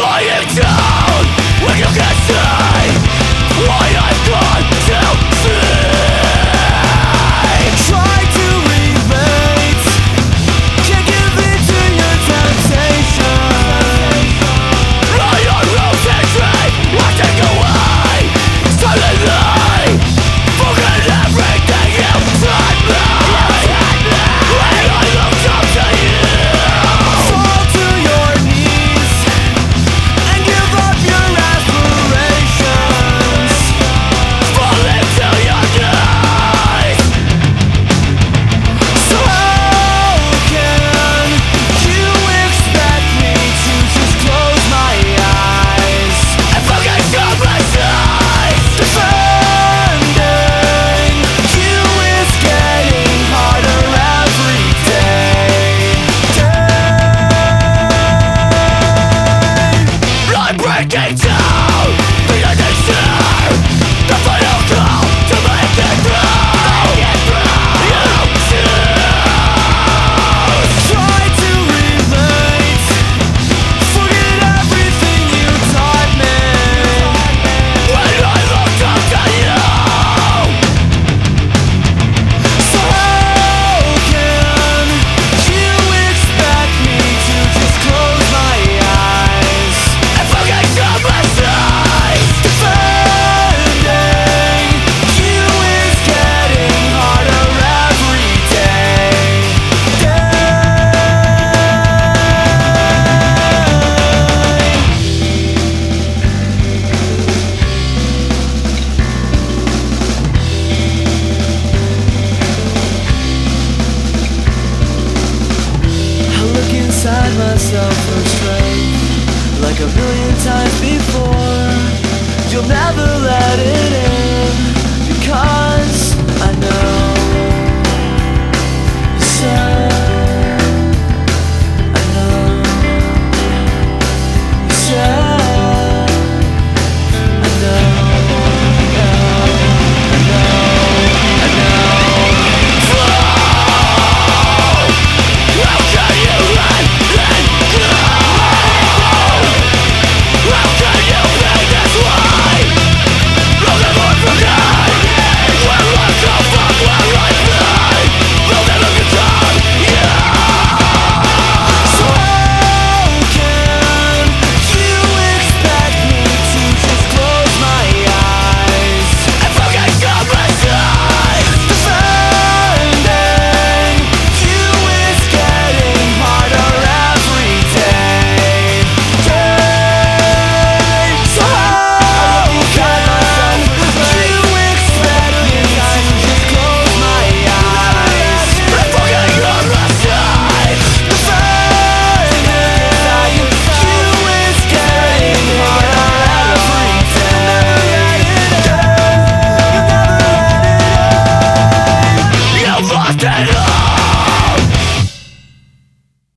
lying down When you can see Why I've beside myself for strength Like a million times before. You'll never